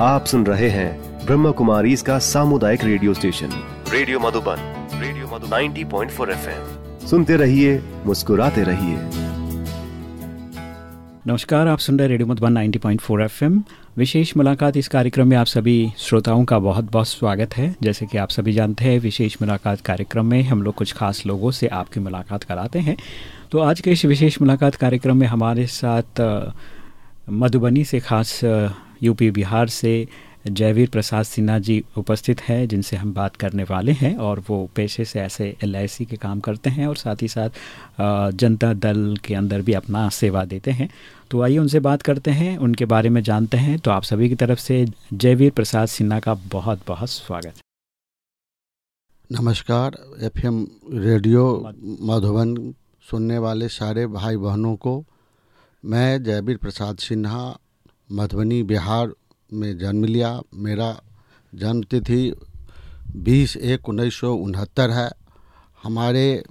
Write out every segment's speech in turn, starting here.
आप सुन रहे हैं ब्रह्म कुमारी इसका सामुदायिक radio station. Radio Madhuban radio Madhuban. 90.4 FM. सुनते रहिए मुस्कुराते रहिए। नमस्कार आप सुन रहे रेडियो मधुबन 90.4 एफएम। विशेष मुलाकात इस कार्यक्रम में आप सभी श्रोताओं का बहुत बहुत स्वागत है। जैसे कि आप सभी जानते हैं विशेष मुलाकात कार्यक्रम में हम लोग कुछ खास लोगों से आपकी मुलाकात कराते हैं। तो आज के इस विशेष मुलाकात कार्यक्रम में हमारे साथ मधुबनी से खास यूपी बिहार से जयवीर प्रसाद सिन्हा जी उपस्थित हैं जिनसे हम बात करने वाले हैं और वो पेशे से ऐसे एल के काम करते हैं और साथ ही साथ जनता दल के अंदर भी अपना सेवा देते हैं। तो आइए उनसे बात करते हैं उनके बारे में जानते हैं। तो आप सभी की तरफ़ से जयवीर प्रसाद सिन्हा का बहुत बहुत स्वागत। नमस्कार एफएम रेडियो मधुबन सुनने वाले सारे भाई बहनों को मैं जयवीर प्रसाद सिन्हा मधुबनी बिहार में जन्म लिया। मेरा जन्म तिथि बीस एक उन्नीस सौ उनहत्तर है। हमारे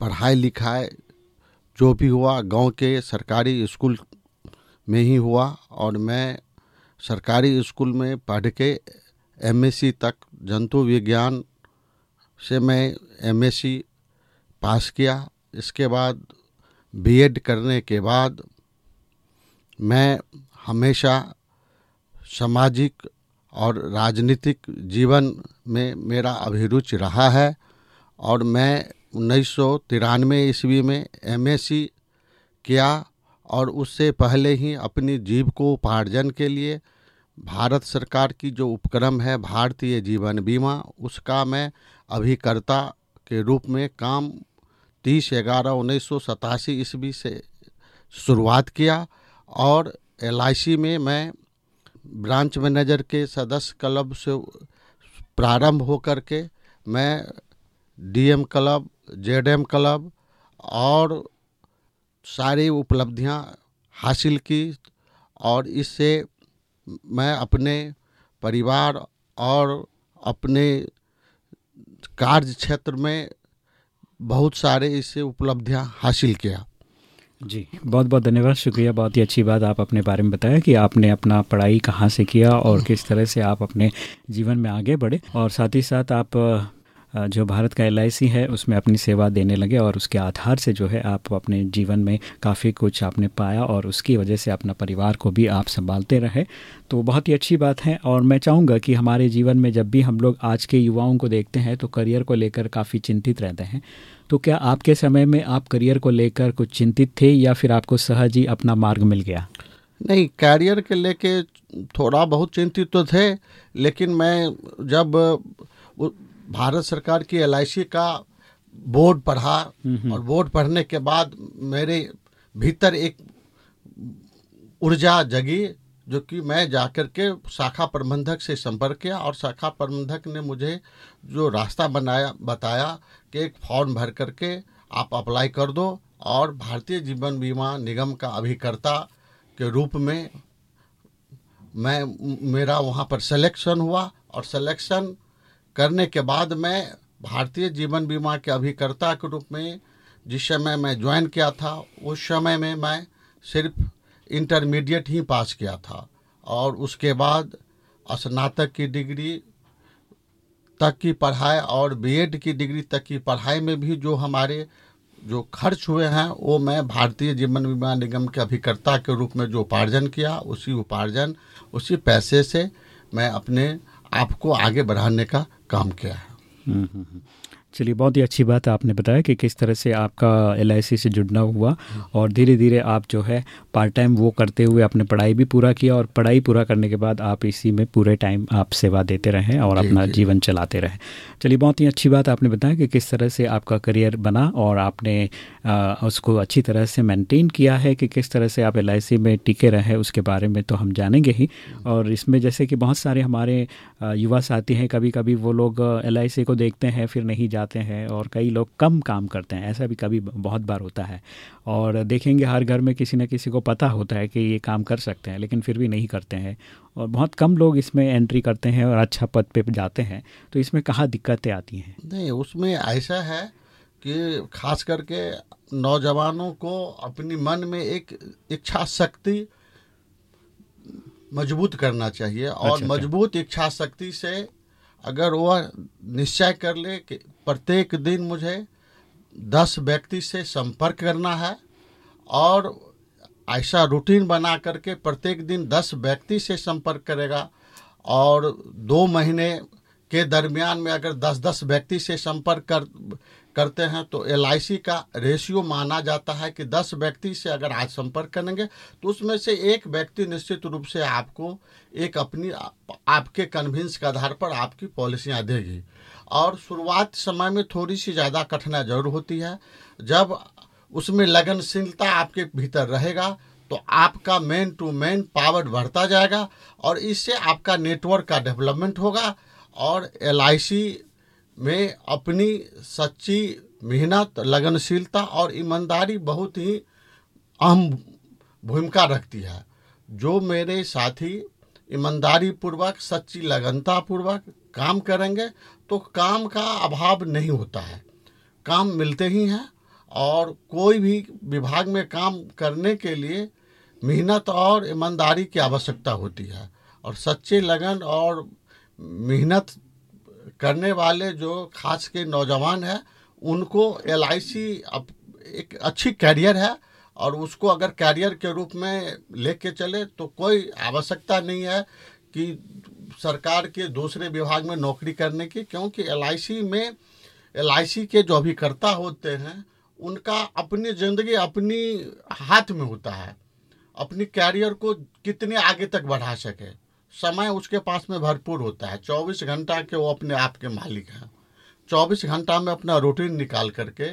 पढ़ाई लिखाई जो भी हुआ, गाँव के सरकारी स्कूल में ही हुआ और मैं सरकारी स्कूल में पढ़ के एमएससी तक जंतु विज्ञान से मैं एमएससी पास किया। इसके बाद बीएड करने के बाद मैं हमेशा सामाजिक और राजनीतिक जीवन में मेरा अभिरुचि रहा है और मैं उन्नीस सौ तिरानवे ईस्वी में एमएससी किया और उससे पहले ही अपनी जीव को उपार्जन के लिए भारत सरकार की जो उपक्रम है, भारतीय जीवन बीमा, उसका मैं अभिकर्ता के रूप में काम तीस ग्यारह उन्नीस सौ सतासी ईस्वी से शुरुआत किया और एलआईसी में मैं ब्रांच मैनेजर के सदस्य क्लब से प्रारंभ होकर के मैं डीएम क्लब, जेडएम क्लब और सारी उपलब्धियाँ हासिल की और इससे मैं अपने परिवार और अपने कार्य क्षेत्र में बहुत सारे इससे उपलब्धियाँ हासिल किया। जी बहुत बहुत धन्यवाद शुक्रिया बहुत ही अच्छी बात आप अपने बारे में बताया कि आपने अपना पढ़ाई कहाँ से किया और किस तरह से आप अपने जीवन में आगे बढ़े और साथ ही साथ आप जो भारत का एलआईसी है उसमें अपनी सेवा देने लगे और उसके आधार से जो है आप अपने जीवन में काफ़ी कुछ आपने पाया और उसकी वजह से अपना परिवार को भी आप संभालते रहे। तो बहुत ही अच्छी बात है और मैं चाहूँगा कि हमारे जीवन में जब भी हम लोग आज के युवाओं को देखते हैं तो करियर को लेकर काफ़ी चिंतित रहते हैं। तो क्या आपके समय में आप करियर को लेकर कुछ चिंतित थे या फिर आपको सहज ही अपना मार्ग मिल गया? नहीं कैरियर के लेके थोड़ा बहुत चिंतित तो थे लेकिन मैं जब भारत सरकार की एलआईसी का बोर्ड पढ़ा और बोर्ड पढ़ने के बाद मेरे भीतर एक ऊर्जा जगी जो कि मैं जाकर के शाखा प्रबंधक से संपर्क किया और शाखा प्रबंधक ने मुझे जो रास्ता बनाया, बताया कि एक फॉर्म भर करके आप अप्लाई कर दो और भारतीय जीवन बीमा निगम का अभिकर्ता के रूप में मैं, मेरा वहाँ पर सिलेक्शन हुआ और सिलेक्शन करने के बाद मैं भारतीय जीवन बीमा के अभिकर्ता के रूप में जिस समय मैं ज्वाइन किया था, उस समय में मैं सिर्फ़ इंटरमीडिएट ही पास किया था और उसके बाद स्नातक की डिग्री तक की पढ़ाई और बीएड की डिग्री तक की पढ़ाई में भी जो हमारे जो खर्च हुए हैं वो मैं भारतीय जीवन बीमा निगम के अभिकर्ता के रूप में जो उपार्जन किया उसी उपार्जन उसी पैसे से मैं अपने आप को आगे बढ़ाने का काम किया है हम्म, हम्म, हम्म। चलिए बहुत ही अच्छी बात आपने बताया कि किस तरह से आपका एलआईसी से जुड़ना हुआ और धीरे धीरे आप जो है पार्ट टाइम वो करते हुए अपने पढ़ाई भी पूरा किया और पढ़ाई पूरा करने के बाद आप इसी में पूरे टाइम आप सेवा देते रहें और अपना जीवन चलाते रहें। चलिए बहुत ही अच्छी बात आपने बताया कि किस तरह से आपका करियर बना और आपने आ, उसको अच्छी तरह से मेंटेन किया है कि किस तरह से आप एलआईसी में टिके रहें उसके बारे में तो हम जानेंगे ही। और इसमें जैसे कि बहुत सारे हमारे युवा साथी हैं कभी कभी वो लोग एलआईसी को देखते हैं फिर नहीं जाते हैं और कई लोग कम काम करते हैं ऐसा भी कभी बहुत बार होता है। और देखेंगे हर घर में किसी न किसी को पता होता है कि ये काम कर सकते हैं लेकिन फिर भी नहीं करते हैं। और बहुत कम लोग इसमें एंट्री करते हैं और अच्छा पद पे जाते हैं तो इसमें कहाँ दिक्कतें आती हैं? नहीं उसमें ऐसा है कि खास करके नौजवानों को अपनी मन में एक इच्छा शक्ति मज़बूत करना चाहिए और अच्छा, अच्छा। मज़बूत इच्छा शक्ति से अगर वह निश्चय कर ले कि प्रत्येक दिन मुझे दस व्यक्ति से संपर्क करना है और ऐसा रूटीन बना करके प्रत्येक दिन दस व्यक्ति से संपर्क करेगा और दो महीने के दरमियान में अगर दस दस व्यक्ति से संपर्क कर, करते हैं तो एलआईसी का रेशियो माना जाता है कि दस व्यक्ति से अगर आज संपर्क करेंगे तो उसमें से एक व्यक्ति निश्चित रूप से आपको एक अपनी आपके कन्विंस के आधार पर आपकी पॉलिसियाँ देगी और शुरुआत समय में थोड़ी सी ज़्यादा कठिनाई ज़रूर होती है। जब उसमें लगनशीलता आपके भीतर रहेगा तो आपका मैन टू मैन पावर बढ़ता जाएगा और इससे आपका नेटवर्क का डेवलपमेंट होगा और एलआईसी में अपनी सच्ची मेहनत, लगनशीलता और ईमानदारी बहुत ही अहम भूमिका रखती है। जो मेरे साथी ईमानदारी पूर्वक सच्ची लगनता पूर्वक काम करेंगे तो काम का अभाव नहीं होता है। काम मिलते ही हैं और कोई भी विभाग में काम करने के लिए मेहनत और ईमानदारी की आवश्यकता होती है और सच्चे लगन और मेहनत करने वाले जो खास के नौजवान हैं, उनको एलआईसी एक अच्छी कैरियर है और उसको अगर कैरियर के रूप में लेके चले तो कोई आवश्यकता नहीं है कि सरकार के दूसरे विभाग में नौकरी करने की, क्योंकि एलआईसी में एलआईसी के जो अभिकर्ता होते हैं, उनका अपनी ज़िंदगी अपनी हाथ में होता है। अपनी कैरियर को कितने आगे तक बढ़ा सके। समय उसके पास में भरपूर होता है। चौबीस घंटा के वो अपने आप के मालिक हैं। चौबीस घंटा में अपना रूटीन निकाल करके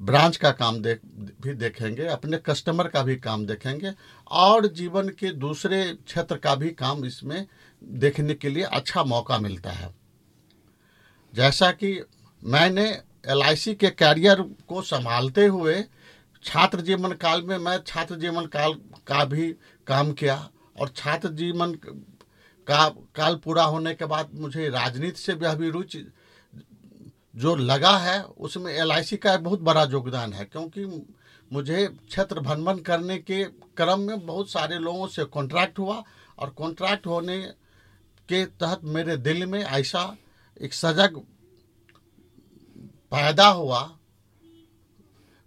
ब्रांच का काम देख, भी देखेंगे, अपने कस्टमर का भी काम देखेंगे, और जीवन के दूसरे क्षेत्र का भी काम इसमें देखने के लिए अच्छा मौका मिलता है। जैसा कि मैंने एलआईसी के कैरियर को संभालते हुए छात्र जीवन काल में मैं छात्र जीवन काल का भी काम किया, और छात्र जीवन का, काल पूरा होने के बाद मुझे राजनीति से भी अभी रुचि जो लगा है, उसमें एलआईसी का बहुत बड़ा योगदान है, क्योंकि मुझे क्षेत्र भ्रमण करने के क्रम में बहुत सारे लोगों से कॉन्ट्रैक्ट हुआ और कॉन्ट्रैक्ट होने के तहत मेरे दिल में ऐसा एक सजग पैदा हुआ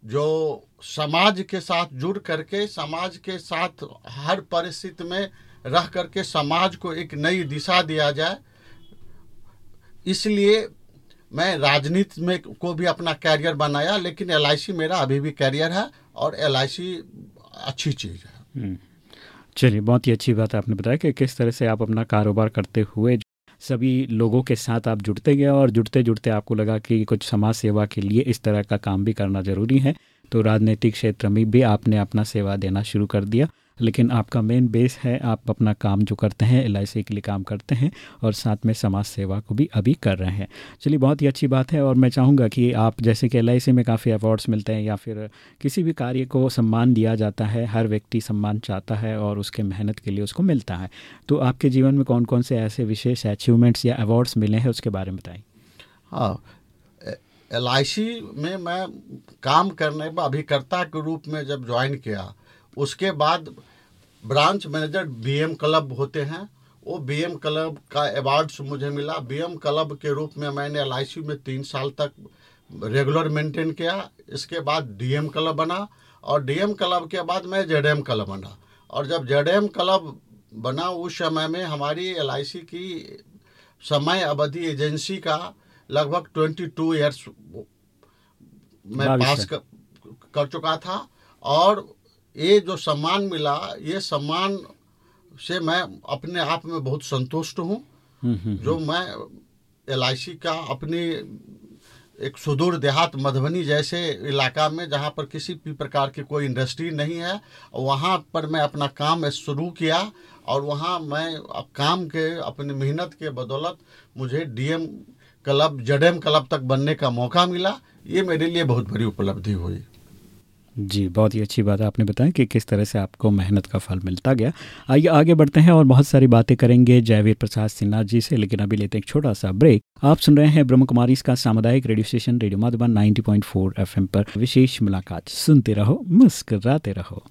जो समाज के साथ जुड़ करके, समाज के साथ हर परिस्थिति में रह करके समाज को एक नई दिशा दिया जाए। इसलिए मैं राजनीति में को भी अपना कैरियर बनाया, लेकिन एलआईसी मेरा अभी भी कैरियर है और एलआईसी अच्छी चीज़ है हम्म। चलिए, बहुत ही अच्छी बात आपने बताया कि किस तरह से आप अपना कारोबार करते हुए सभी लोगों के साथ आप जुड़ते गए और जुड़ते जुड़ते आपको लगा कि कुछ समाज सेवा के लिए इस तरह का काम भी करना ज़रूरी है तो राजनीतिक क्षेत्र में भी आपने अपना सेवा देना शुरू कर दिया लेकिन आपका मेन बेस है, आप अपना काम जो करते हैं एल के लिए काम करते हैं और साथ में समाज सेवा को भी अभी कर रहे हैं। चलिए, बहुत ही अच्छी बात है और मैं चाहूँगा कि आप जैसे कि एल में काफ़ी अवार्ड्स मिलते हैं या फिर किसी भी कार्य को सम्मान दिया जाता है, हर व्यक्ति सम्मान चाहता है और उसके मेहनत के लिए उसको मिलता है। तो आपके जीवन में कौन कौन से ऐसे विशेष अचीवमेंट्स या अवार्ड्स मिले हैं, उसके बारे में बताएँ। हाँ एल में मैं काम करने अभिकर्ता के रूप में जब ज्वाइन किया, उसके बाद ब्रांच मैनेजर बीएम क्लब होते हैं। वो बीएम क्लब का अवार्ड्स मुझे मिला। बीएम क्लब के रूप में मैंने एलआईसी में तीन साल तक रेगुलर मेंटेन किया। इसके बाद डीएम क्लब बना और डीएम क्लब के बाद मैं जेडएम क्लब बना। और जब जेडएम क्लब बना उस समय में हमारी एलआईसी की समय अवधि एजेंसी का लगभग ट्वेंटी टू ईयर्स मैं पास कर, कर चुका था। और ये जो सम्मान मिला ये सम्मान से मैं अपने आप में बहुत संतुष्ट हूँ। हम्म, हम्म, जो हम्म। मैं एलआईसी का अपनी एक सुदूर देहात मधुबनी जैसे इलाका में जहाँ पर किसी भी प्रकार की कोई इंडस्ट्री नहीं है वहाँ पर मैं अपना काम शुरू किया और वहाँ मैं काम के अपनी मेहनत के बदौलत मुझे डीएम क्लब जडेम क्लब तक बनने का मौका मिला। ये मेरे लिए बहुत बड़ी उपलब्धि हुई। जी, बहुत ही अच्छी बात आपने बताया कि किस तरह से आपको मेहनत का फल मिलता गया। आइए, आगे बढ़ते हैं और बहुत सारी बातें करेंगे जयवीर प्रसाद सिन्हा जी से, लेकिन अभी लेते हैं एक छोटा सा ब्रेक। आप सुन रहे हैं ब्रह्म कुमारी इसका सामुदायिक radio station, radio Madhuban 90.4 FM पर। विशेष मुलाकात। सुनते रहो, मुस्कराते रहो।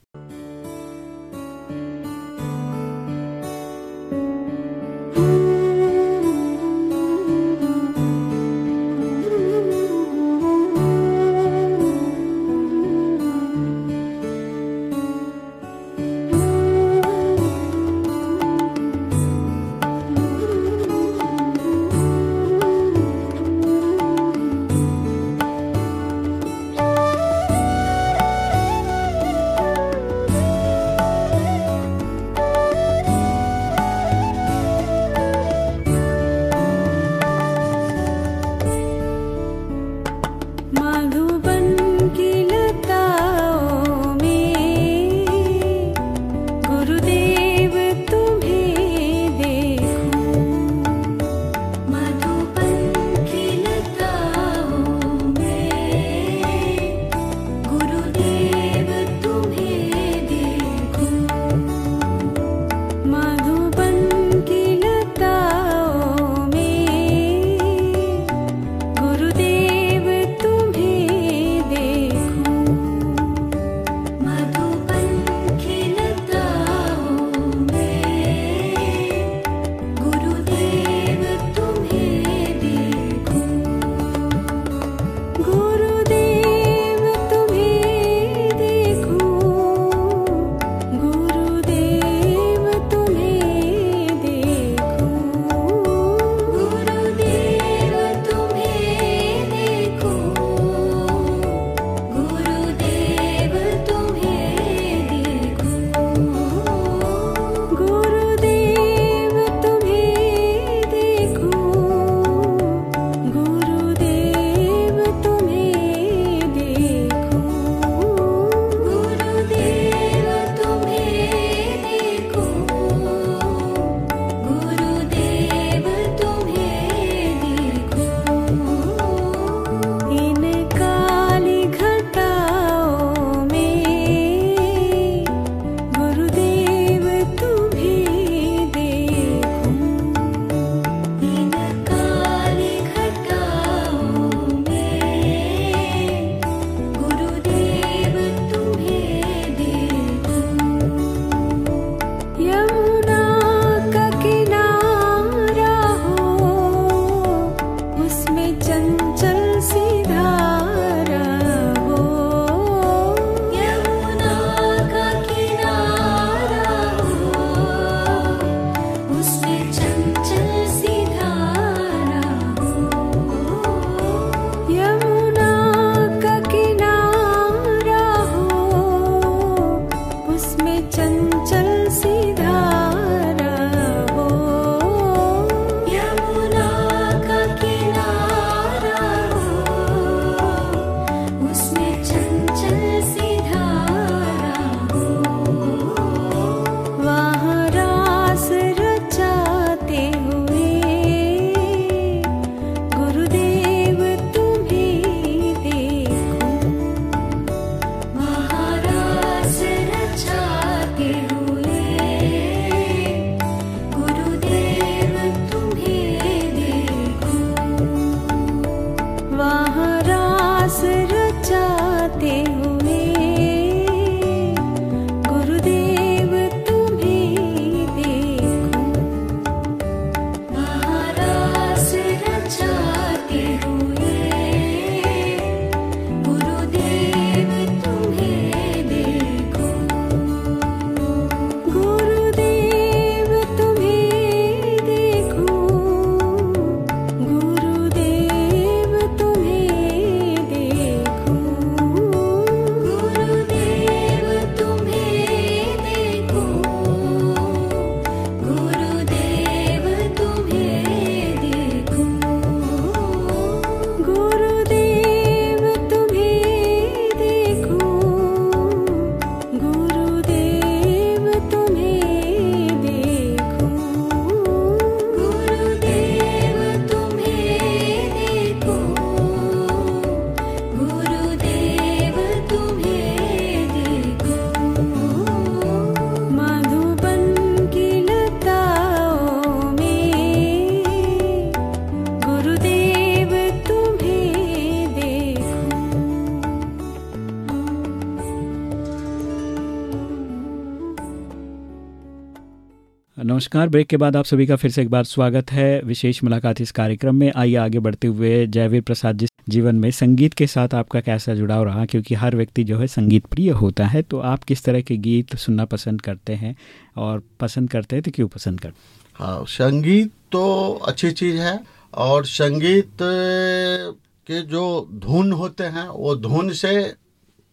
नमस्कार। ब्रेक के बाद आप सभी का फिर से एक बार स्वागत है। विशेष मुलाकात इस कार्यक्रम में। आइए आगे बढ़ते हुए जयवीर प्रसाद जी जीवन में संगीत के साथ आपका कैसा जुड़ाव रहा? क्योंकि हर व्यक्ति जो है संगीत प्रिय होता है तो आप किस तरह के गीत सुनना पसंद करते हैं और पसंद करते हैं तो क्यों पसंद करते हाँ? संगीत तो अच्छी चीज़ है और संगीत के जो धुन होते हैं, वो धुन से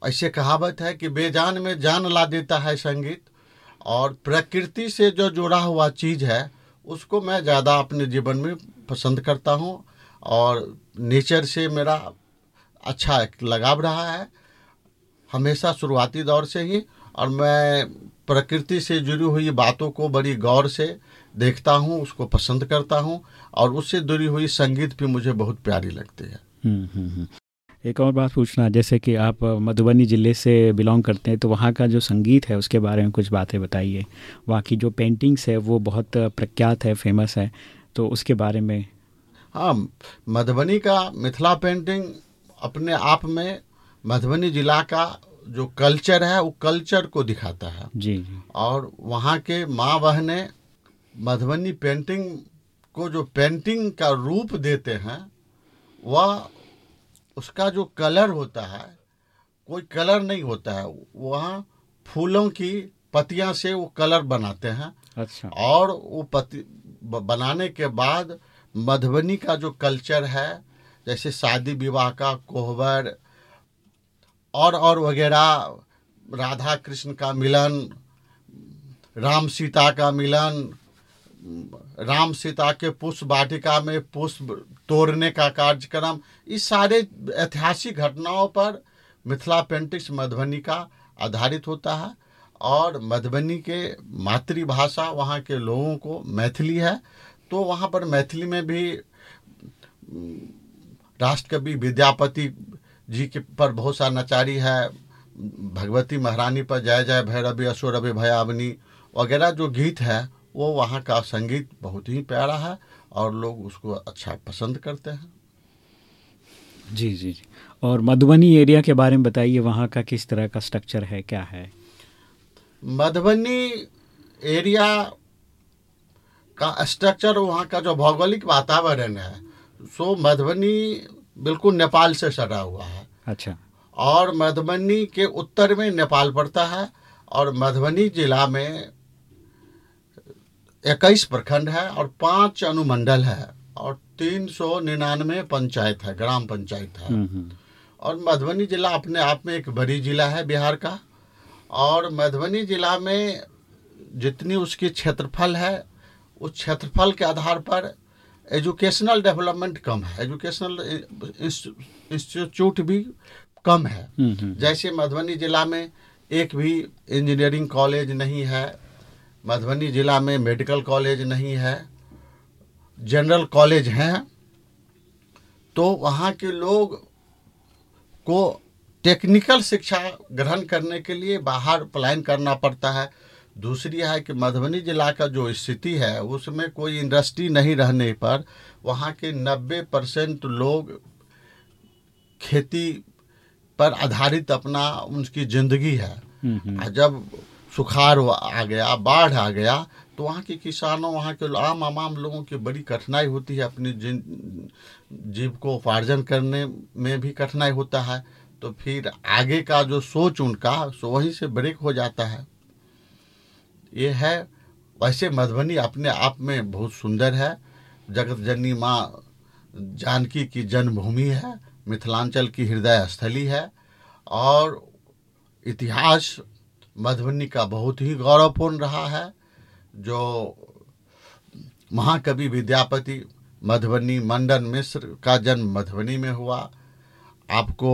ऐसे कहावत है कि बेजान में जान ला देता है संगीत। और प्रकृति से जो जुड़ा हुआ चीज़ है उसको मैं ज़्यादा अपने जीवन में पसंद करता हूँ और नेचर से मेरा अच्छा लगाव रहा है हमेशा शुरुआती दौर से ही और मैं प्रकृति से जुड़ी हुई बातों को बड़ी गौर से देखता हूँ उसको पसंद करता हूँ और उससे जुड़ी हुई संगीत भी मुझे बहुत प्यारी लगती है हम्म, हम्म, हम्म। एक और बात पूछना जैसे कि आप मधुबनी ज़िले से बिलोंग करते हैं तो वहाँ का जो संगीत है उसके बारे में कुछ बातें बताइए। वहाँ की जो पेंटिंग्स है वो बहुत प्रख्यात है फ़ेमस है तो उसके बारे में। हाँ मधुबनी का मिथिला पेंटिंग अपने आप में मधुबनी जिला का जो कल्चर है वो कल्चर को दिखाता है। जी जी। और वहाँ के माँ बहने मधुबनी पेंटिंग को जो पेंटिंग का रूप देते हैं वह उसका जो कलर होता है कोई कलर नहीं होता है वहाँ फूलों की पत्तियाँ से वो कलर बनाते हैं। अच्छा। और वो पति बनाने के बाद मधुबनी का जो कल्चर है जैसे शादी विवाह का कोहबर और और वगैरह राधा कृष्ण का मिलन राम सीता का मिलन राम सीता के पुष्प वाटिका में पुष्प तोड़ने का कार्यक्रम, इस सारे ऐतिहासिक घटनाओं पर मिथिला पेंटिक्स मधुबनी का आधारित होता है और मधुबनी के मातृभाषा वहाँ के लोगों को मैथिली है। तो वहाँ पर मैथिली में भी राष्ट्रकवि विद्यापति जी के पर बहुत सा नचारी है, भगवती महारानी पर जय जय भैरवी अशोरवि भयावनी वगैरह जो गीत है वो वहाँ का संगीत बहुत ही प्यारा है और लोग उसको अच्छा पसंद करते हैं। जी जी जी। और मधुबनी एरिया के बारे में बताइए वहाँ का किस तरह का स्ट्रक्चर है क्या है? मधुबनी एरिया का स्ट्रक्चर वहाँ का जो भौगोलिक वातावरण है सो मधुबनी बिल्कुल नेपाल से सटा हुआ है। अच्छा। और मधुबनी के उत्तर में नेपाल पड़ता है और मधुबनी जिला में इक्कीस प्रखंड है और पाँच अनुमंडल है और तीन सौ निन्यानवे पंचायत है ग्राम पंचायत है हम्म, हम्म। और मधुबनी जिला अपने आप में एक बड़ी जिला है बिहार का और मधुबनी जिला में जितनी उसकी क्षेत्रफल है उस क्षेत्रफल के आधार पर एजुकेशनल डेवलपमेंट कम है एजुकेशनल इंस्टीट्यूट भी कम है हम्म। जैसे मधुबनी जिला में एक भी इंजीनियरिंग कॉलेज नहीं है मधुबनी जिला में मेडिकल कॉलेज नहीं है जनरल कॉलेज हैं तो वहाँ के लोग को टेक्निकल शिक्षा ग्रहण करने के लिए बाहर पलायन करना पड़ता है दूसरी है कि मधुबनी जिला का जो स्थिति है उसमें कोई इंडस्ट्री नहीं रहने पर वहाँ के नब्बे परसेंट लोग खेती पर आधारित अपना उनकी ज़िंदगी है हम्म, हम्म। जब सुखाड़ आ गया, बाढ़ आ गया तो वहाँ के किसानों, वहाँ के आम आम लोगों की बड़ी कठिनाई होती है अपनी जिन, जीव को उपार्जन करने में भी कठिनाई होता है। तो फिर आगे का जो सोच उनका, सो वहीं से ब्रेक हो जाता है। ये है, वैसे मधुबनी अपने आप में बहुत सुंदर है। जगत जननी माँ जानकी की जन्मभूमि है, मिथिलांचल की हृदय स्थली है। और इतिहास मधुबनी का बहुत ही गौरवपूर्ण रहा है, जो महाकवि विद्यापति मधुबनी मंडन मिश्र का जन्म मधुबनी में हुआ। आपको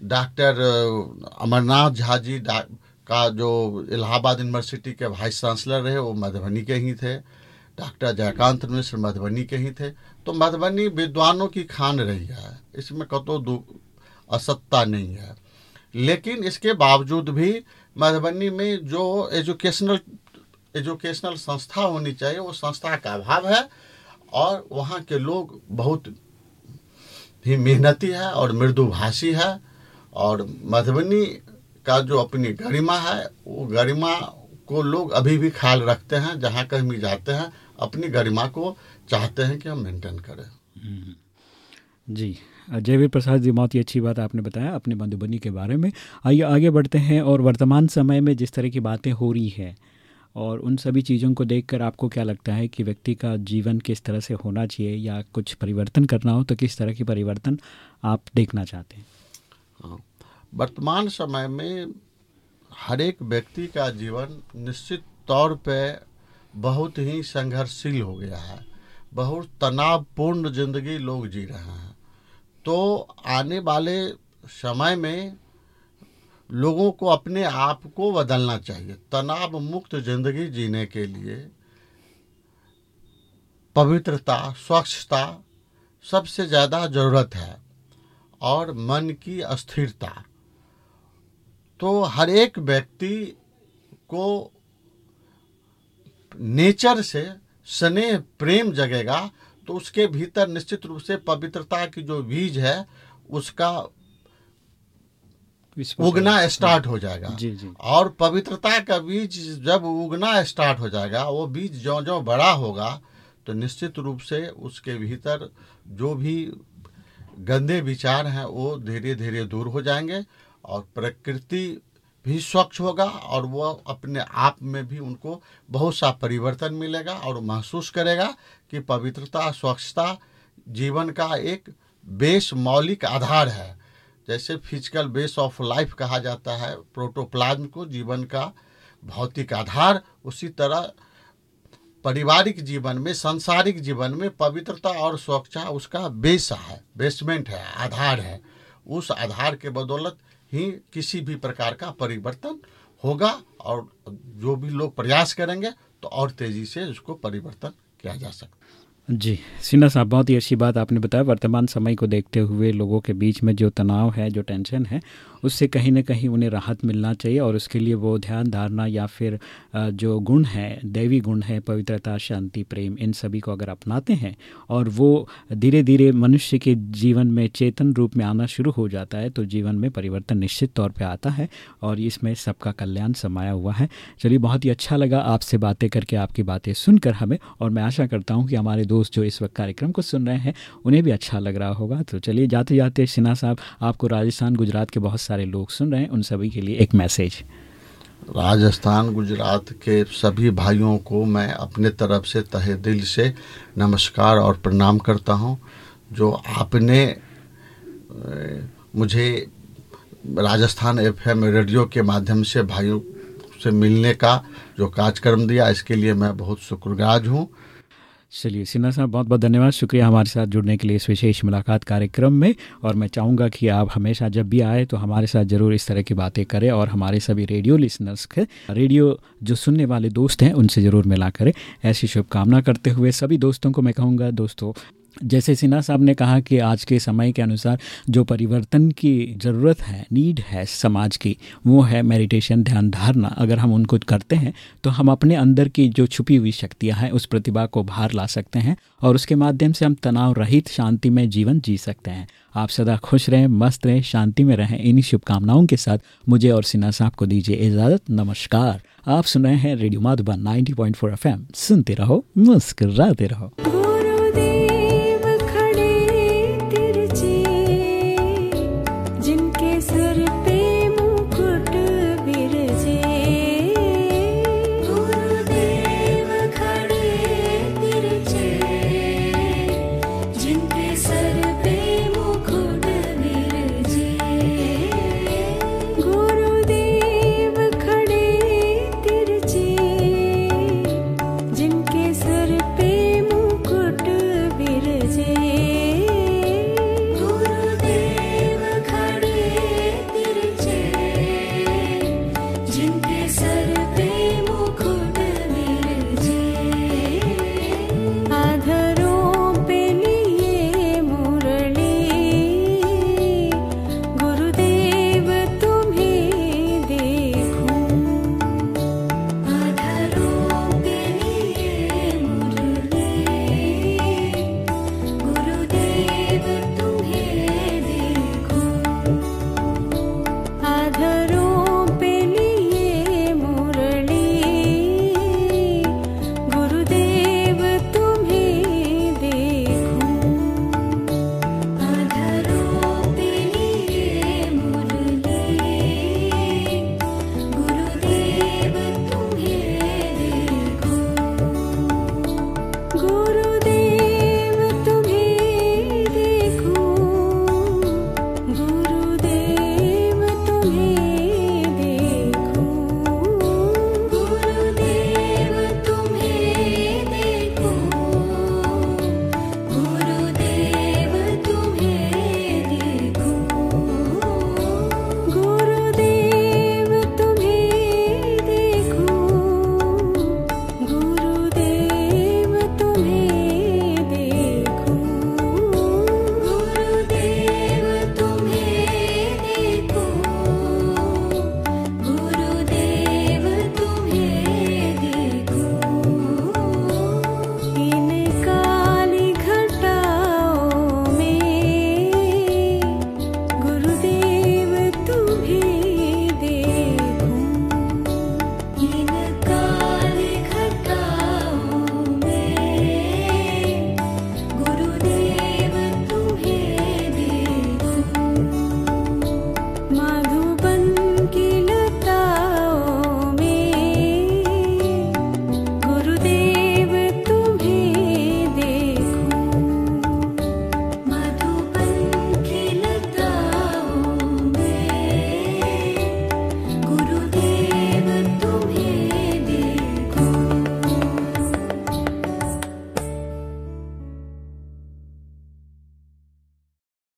डॉक्टर अमरनाथ झा जी का जो इलाहाबाद यूनिवर्सिटी के वाइस चांसलर रहे, वो मधुबनी के ही थे। डॉक्टर जयकांत मिश्र मधुबनी के ही थे। तो मधुबनी विद्वानों की खान रही है। इसमें कतो असत्ता नहीं है। लेकिन इसके बावजूद भी मधुबनी में जो एजुकेशनल एजुकेशनल संस्था होनी चाहिए, वो संस्था का अभाव है और वहाँ के लोग बहुत ही मेहनती है और मृदुभाषी है और मधुबनी का जो अपनी गरिमा है, वो गरिमा को लोग अभी भी ख्याल रखते हैं, जहाँ कहीं भी जाते हैं, अपनी गरिमा को चाहते हैं कि हम मेंटेन करें। जी। जयवीर प्रसाद जी, बहुत ही अच्छी बात आपने बताया अपने मधुबनी के बारे में। आइए, आगे बढ़ते हैं और वर्तमान समय में जिस तरह की बातें हो रही हैं और उन सभी चीज़ों को देखकर आपको क्या लगता है कि व्यक्ति का जीवन किस तरह से होना चाहिए या कुछ परिवर्तन करना हो तो किस तरह की परिवर्तन आप देखना चाहते हैं? हाँ। वर्तमान समय में हर एक व्यक्ति का जीवन निश्चित तौर पे बहुत ही संघर्षशील हो गया है। बहुत तनावपूर्ण ज़िंदगी लोग जी रहे हैं। तो आने वाले समय में लोगों को अपने आप को बदलना चाहिए। तनाव मुक्त ज़िंदगी जीने के लिए पवित्रता, स्वच्छता सबसे ज़्यादा ज़रूरत है और मन की अस्थिरता। तो हर एक व्यक्ति को नेचर से स्नेह, प्रेम जगेगा तो उसके भीतर निश्चित रूप से पवित्रता की जो बीज है उसका उगना स्टार्ट हो जाएगा। जी जी। और पवित्रता का बीज जब उगना स्टार्ट हो जाएगा वो बीज जो जो बड़ा होगा तो निश्चित रूप से उसके भीतर जो भी गंदे विचार हैं वो धीरे धीरे दूर हो जाएँगे और प्रकृति भी स्वच्छ होगा और वो अपने आप में भी उनको बहुत सा परिवर्तन मिलेगा और महसूस करेगा कि पवित्रता, स्वच्छता, जीवन का एक बेस मौलिक आधार है। जैसे फ़िज़िकल बेस ऑफ़ लाइफ कहा जाता है प्रोटोप्लाज्म को जीवन का भौतिक आधार, उसी तरह पारिवारिक जीवन में, सांसारिक जीवन में पवित्रता और स्वच्छता उसका बेस है बेसमेंट है, आधार है। उस आधार के बदौलत ही किसी भी प्रकार का परिवर्तन होगा और जो भी लोग प्रयास करेंगे तो और तेज़ी से उसको परिवर्तन किया जा सकता जी सिन्हा साहब, बहुत ही अच्छी बात आपने बताया। वर्तमान समय को देखते हुए लोगों के बीच में जो तनाव है, जो टेंशन है, उससे कहीं ना कहीं उन्हें राहत मिलना चाहिए और उसके लिए वो ध्यान, धारणा या फिर जो गुण है, दैवी गुण है, पवित्रता, शांति, प्रेम, इन सभी को अगर अपनाते हैं और वो धीरे धीरे मनुष्य के जीवन में चेतन रूप में आना शुरू हो जाता है तो जीवन में परिवर्तन निश्चित तौर पर आता है और इसमें सबका कल्याण समाया हुआ है। चलिए, बहुत ही अच्छा लगा आपसे बातें करके, आपकी बातें सुनकर हमें और मैं आशा करता हूँ कि हमारे जो इस वक्त कार्यक्रम को सुन रहे हैं, उन्हें भी अच्छा लग रहा होगा। तो चलिए जाते जाते सिन्हा साहब, आपको राजस्थान, गुजरात के बहुत सारे लोग सुन रहे हैं, उन सभी के लिए एक मैसेज। राजस्थान, गुजरात के सभी भाइयों को मैं अपने तरफ़ से तहे दिल से नमस्कार और प्रणाम करता हूँ, जो आपने, मुझे राजस्थान एफएम रेडियो के माध्यम से भाइयों से मिलने का जो कार्यक्रम दिया, इसके लिए मैं बहुत शुक्रगुजार हूँ। चलिए, सिन्हा साहब बहुत बहुत धन्यवाद। शुक्रिया हमारे साथ जुड़ने के लिए इस विशेष मुलाकात कार्यक्रम में। और मैं चाहूँगा कि आप हमेशा जब भी आए तो हमारे साथ ज़रूर इस तरह की बातें करें और हमारे सभी रेडियो लिसनर्स के, रेडियो जो सुनने वाले दोस्त हैं, उनसे ज़रूर मिला करें। ऐसी शुभकामना करते हुए सभी दोस्तों को मैं कहूँगा, दोस्तों जैसे सिन्हा साहब ने कहा कि आज के समय के अनुसार जो परिवर्तन की ज़रूरत है, नीड है समाज की, वो है मेडिटेशन ध्यान धारणा। अगर हम उनको करते हैं तो हम अपने अंदर की जो छुपी हुई शक्तियाँ हैं, उस प्रतिभा को बाहर ला सकते हैं और उसके माध्यम से हम तनाव रहित शांति में जीवन जी सकते हैं। आप सदा खुश रहें, मस्त रहें, शांति में रहें। इन्हीं शुभकामनाओं के साथ मुझे और सिन्हा साहब को दीजिए इजाज़त। नमस्कार। आप सुन रहे हैं रेडियो माधुबन 90.4 एफएम। सुनते रहो, मुस्कराते रहो।